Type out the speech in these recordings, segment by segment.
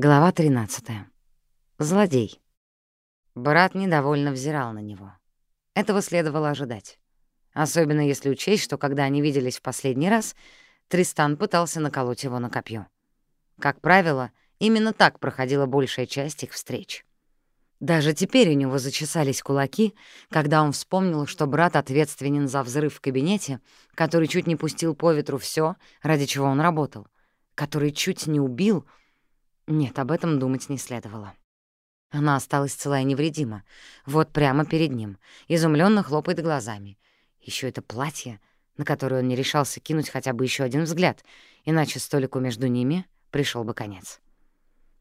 Глава 13. Злодей. Брат недовольно взирал на него. Этого следовало ожидать. Особенно если учесть, что когда они виделись в последний раз, Тристан пытался наколоть его на копье. Как правило, именно так проходила большая часть их встреч. Даже теперь у него зачесались кулаки, когда он вспомнил, что брат ответственен за взрыв в кабинете, который чуть не пустил по ветру все, ради чего он работал, который чуть не убил — нет, об этом думать не следовало. Она осталась целая невредима. Вот прямо перед ним. изумленно хлопает глазами. Еще это платье, на которое он не решался кинуть хотя бы еще один взгляд, иначе столику между ними пришел бы конец.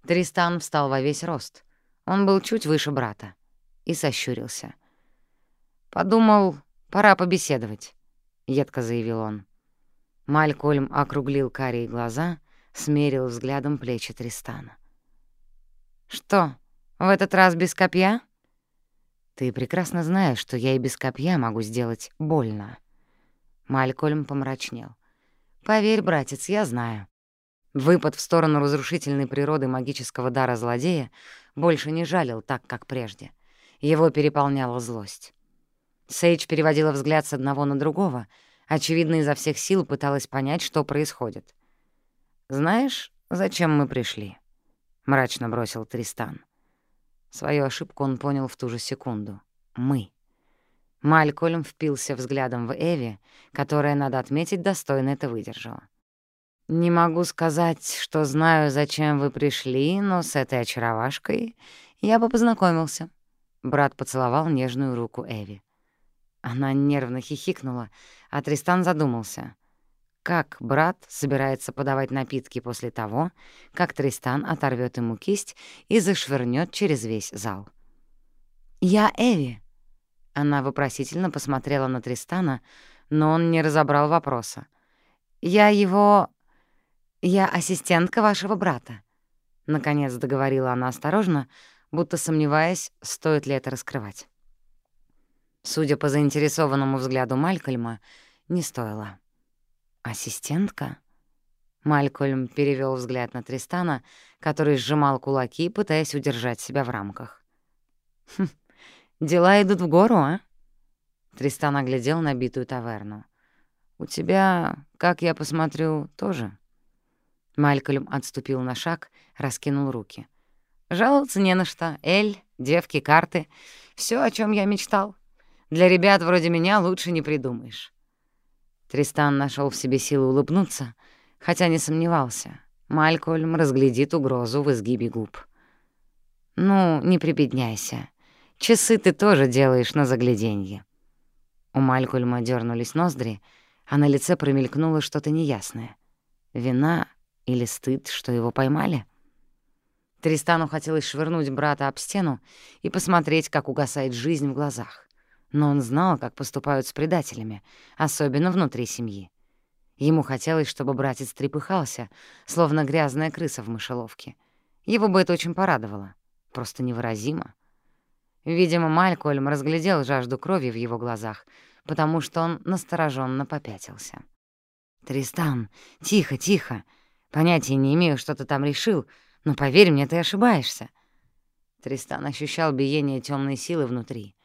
Тристан встал во весь рост. Он был чуть выше брата. И сощурился. «Подумал, пора побеседовать», — едко заявил он. Малькольм округлил карие глаза смерил взглядом плечи Тристана. «Что, в этот раз без копья?» «Ты прекрасно знаешь, что я и без копья могу сделать больно». Малькольм помрачнел. «Поверь, братец, я знаю». Выпад в сторону разрушительной природы магического дара злодея больше не жалил так, как прежде. Его переполняла злость. Сейдж переводила взгляд с одного на другого, очевидно, изо всех сил пыталась понять, что происходит. «Знаешь, зачем мы пришли?» — мрачно бросил Тристан. Свою ошибку он понял в ту же секунду. «Мы». Малькольм впился взглядом в Эви, которая, надо отметить, достойно это выдержала. «Не могу сказать, что знаю, зачем вы пришли, но с этой очаровашкой я бы познакомился». Брат поцеловал нежную руку Эви. Она нервно хихикнула, а Тристан задумался — как брат собирается подавать напитки после того, как Тристан оторвет ему кисть и зашвырнет через весь зал. «Я Эви». Она вопросительно посмотрела на Тристана, но он не разобрал вопроса. «Я его... Я ассистентка вашего брата», — наконец договорила она осторожно, будто сомневаясь, стоит ли это раскрывать. Судя по заинтересованному взгляду Малькольма, не стоило. «Ассистентка?» Малькольм перевел взгляд на Тристана, который сжимал кулаки, пытаясь удержать себя в рамках. «Хм, дела идут в гору, а?» Тристан оглядел набитую таверну. «У тебя, как я посмотрю, тоже?» Малькольм отступил на шаг, раскинул руки. «Жаловаться не на что. Эль, девки, карты — все, о чем я мечтал. Для ребят вроде меня лучше не придумаешь. Тристан нашел в себе силы улыбнуться, хотя не сомневался. Малькольм разглядит угрозу в изгибе губ. «Ну, не прибедняйся. Часы ты тоже делаешь на загляденье». У Малькольма дернулись ноздри, а на лице промелькнуло что-то неясное. Вина или стыд, что его поймали? Тристану хотелось швырнуть брата об стену и посмотреть, как угасает жизнь в глазах но он знал, как поступают с предателями, особенно внутри семьи. Ему хотелось, чтобы братец трепыхался, словно грязная крыса в мышеловке. Его бы это очень порадовало. Просто невыразимо. Видимо, Малькольм разглядел жажду крови в его глазах, потому что он настороженно попятился. «Тристан, тихо, тихо. Понятия не имею, что ты там решил, но поверь мне, ты ошибаешься». Тристан ощущал биение темной силы внутри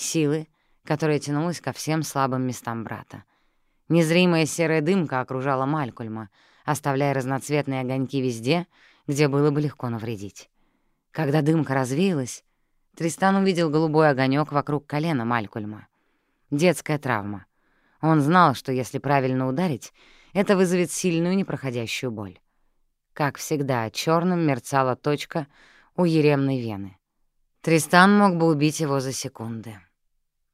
силы, которая тянулась ко всем слабым местам брата. Незримая серая дымка окружала Малькольма, оставляя разноцветные огоньки везде, где было бы легко навредить. Когда дымка развеялась, Тристан увидел голубой огонек вокруг колена Малькольма. Детская травма. Он знал, что если правильно ударить, это вызовет сильную непроходящую боль. Как всегда, черным мерцала точка у еремной вены. Тристан мог бы убить его за секунды.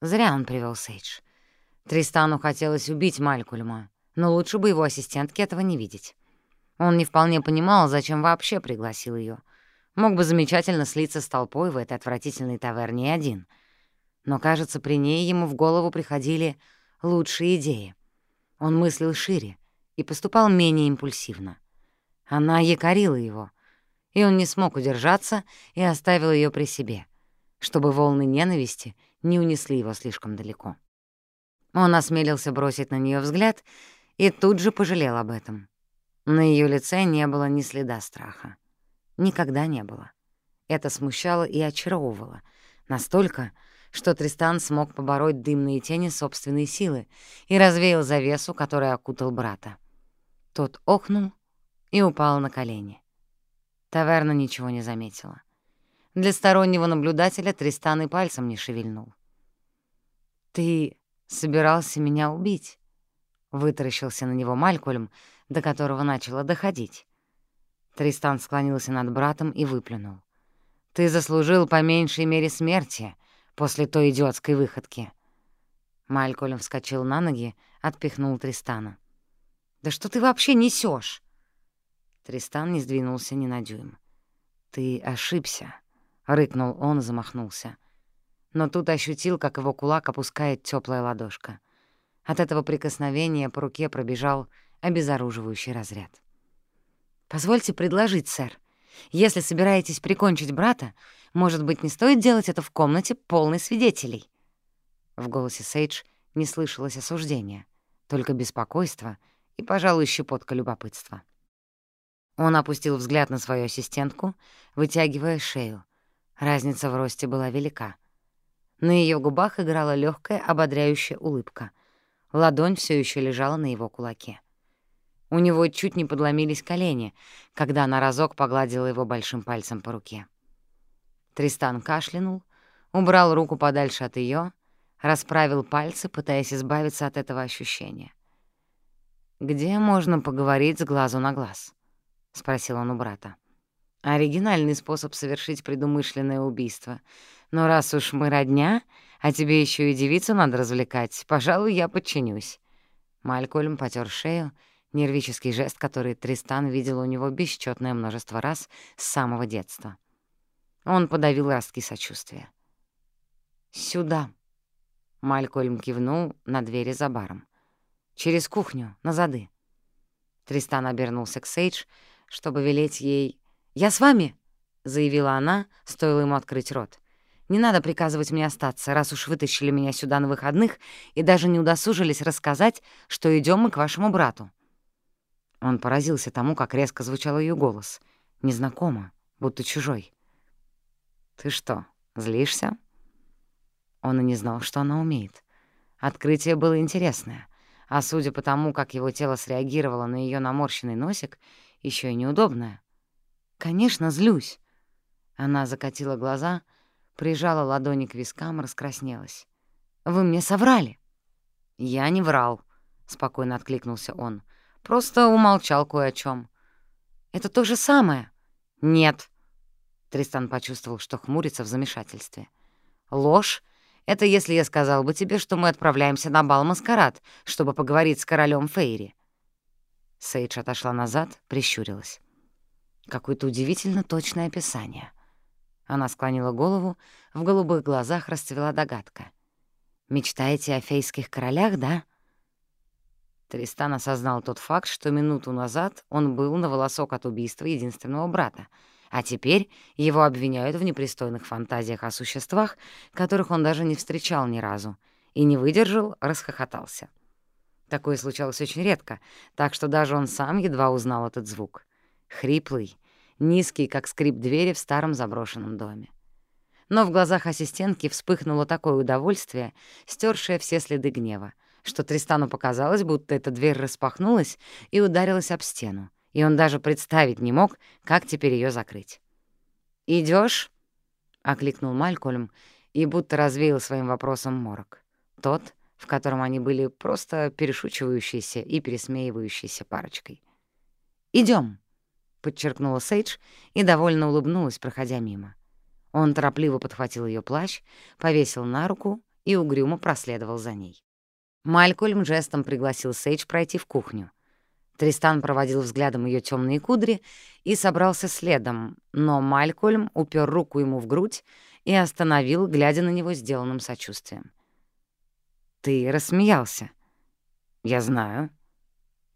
Зря он привел Сейдж. Тристану хотелось убить Малькульма, но лучше бы его ассистентке этого не видеть. Он не вполне понимал, зачем вообще пригласил ее. Мог бы замечательно слиться с толпой в этой отвратительной таверне один. Но, кажется, при ней ему в голову приходили лучшие идеи. Он мыслил шире и поступал менее импульсивно. Она якорила его, и он не смог удержаться и оставил ее при себе, чтобы волны ненависти не унесли его слишком далеко. Он осмелился бросить на нее взгляд и тут же пожалел об этом. На ее лице не было ни следа страха. Никогда не было. Это смущало и очаровывало. Настолько, что Тристан смог побороть дымные тени собственной силы и развеял завесу, которая окутал брата. Тот охнул и упал на колени. Таверна ничего не заметила. Для стороннего наблюдателя Тристан и пальцем не шевельнул. «Ты собирался меня убить?» — вытаращился на него Малькольм, до которого начало доходить. Тристан склонился над братом и выплюнул. «Ты заслужил по меньшей мере смерти после той идиотской выходки». Малькольм вскочил на ноги, отпихнул Тристана. «Да что ты вообще несешь? Тристан не сдвинулся ни на дюйм. «Ты ошибся», — рыкнул он и замахнулся. Но тут ощутил, как его кулак опускает теплая ладошка. От этого прикосновения по руке пробежал обезоруживающий разряд. «Позвольте предложить, сэр. Если собираетесь прикончить брата, может быть, не стоит делать это в комнате полной свидетелей?» В голосе Сейдж не слышалось осуждения, только беспокойство и, пожалуй, щепотка любопытства. Он опустил взгляд на свою ассистентку, вытягивая шею. Разница в росте была велика. На ее губах играла легкая, ободряющая улыбка. Ладонь все еще лежала на его кулаке. У него чуть не подломились колени, когда она разок погладила его большим пальцем по руке. Тристан кашлянул, убрал руку подальше от ее, расправил пальцы, пытаясь избавиться от этого ощущения. «Где можно поговорить с глазу на глаз?» — спросил он у брата. «Оригинальный способ совершить предумышленное убийство. Но раз уж мы родня, а тебе еще и девицу надо развлекать, пожалуй, я подчинюсь». Малькольм потер шею, нервический жест, который Тристан видел у него бесчетное множество раз с самого детства. Он подавил ростки сочувствия. «Сюда», — Малькольм кивнул на двери за баром. «Через кухню, на зады». Тристан обернулся к Сейдж, чтобы велеть ей «Я с вами!» — заявила она, стоило ему открыть рот. «Не надо приказывать мне остаться, раз уж вытащили меня сюда на выходных и даже не удосужились рассказать, что идем мы к вашему брату». Он поразился тому, как резко звучал ее голос. Незнакомо, будто чужой. «Ты что, злишься?» Он и не знал, что она умеет. Открытие было интересное, а судя по тому, как его тело среагировало на ее наморщенный носик, еще и неудобная. Конечно, злюсь. Она закатила глаза, прижала ладони к вискам, раскраснелась. «Вы мне соврали!» «Я не врал», — спокойно откликнулся он. «Просто умолчал кое о чем. «Это то же самое?» «Нет». Тристан почувствовал, что хмурится в замешательстве. «Ложь — это если я сказал бы тебе, что мы отправляемся на бал-маскарад, чтобы поговорить с королем Фейри. Сейдж отошла назад, прищурилась. Какое-то удивительно точное описание. Она склонила голову, в голубых глазах расцвела догадка. «Мечтаете о фейских королях, да?» Тристан осознал тот факт, что минуту назад он был на волосок от убийства единственного брата, а теперь его обвиняют в непристойных фантазиях о существах, которых он даже не встречал ни разу, и не выдержал, расхохотался. Такое случалось очень редко, так что даже он сам едва узнал этот звук. Хриплый, низкий, как скрип двери в старом заброшенном доме. Но в глазах ассистентки вспыхнуло такое удовольствие, стёршее все следы гнева, что Тристану показалось, будто эта дверь распахнулась и ударилась об стену, и он даже представить не мог, как теперь ее закрыть. Идешь? окликнул Малькольм и будто развеял своим вопросом морок. Тот — в котором они были просто перешучивающейся и пересмеивающейся парочкой. Идем, подчеркнула Сейдж и довольно улыбнулась, проходя мимо. Он торопливо подхватил ее плащ, повесил на руку и угрюмо проследовал за ней. Малькольм жестом пригласил Сейдж пройти в кухню. Тристан проводил взглядом ее темные кудри и собрался следом, но Малькольм упер руку ему в грудь и остановил, глядя на него сделанным сочувствием. Ты рассмеялся. Я знаю.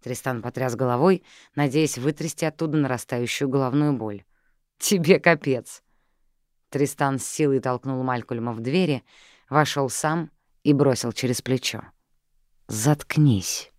Тристан потряс головой, надеясь вытрясти оттуда нарастающую головную боль. Тебе капец. Тристан с силой толкнул Малькольма в двери, вошел сам и бросил через плечо. «Заткнись».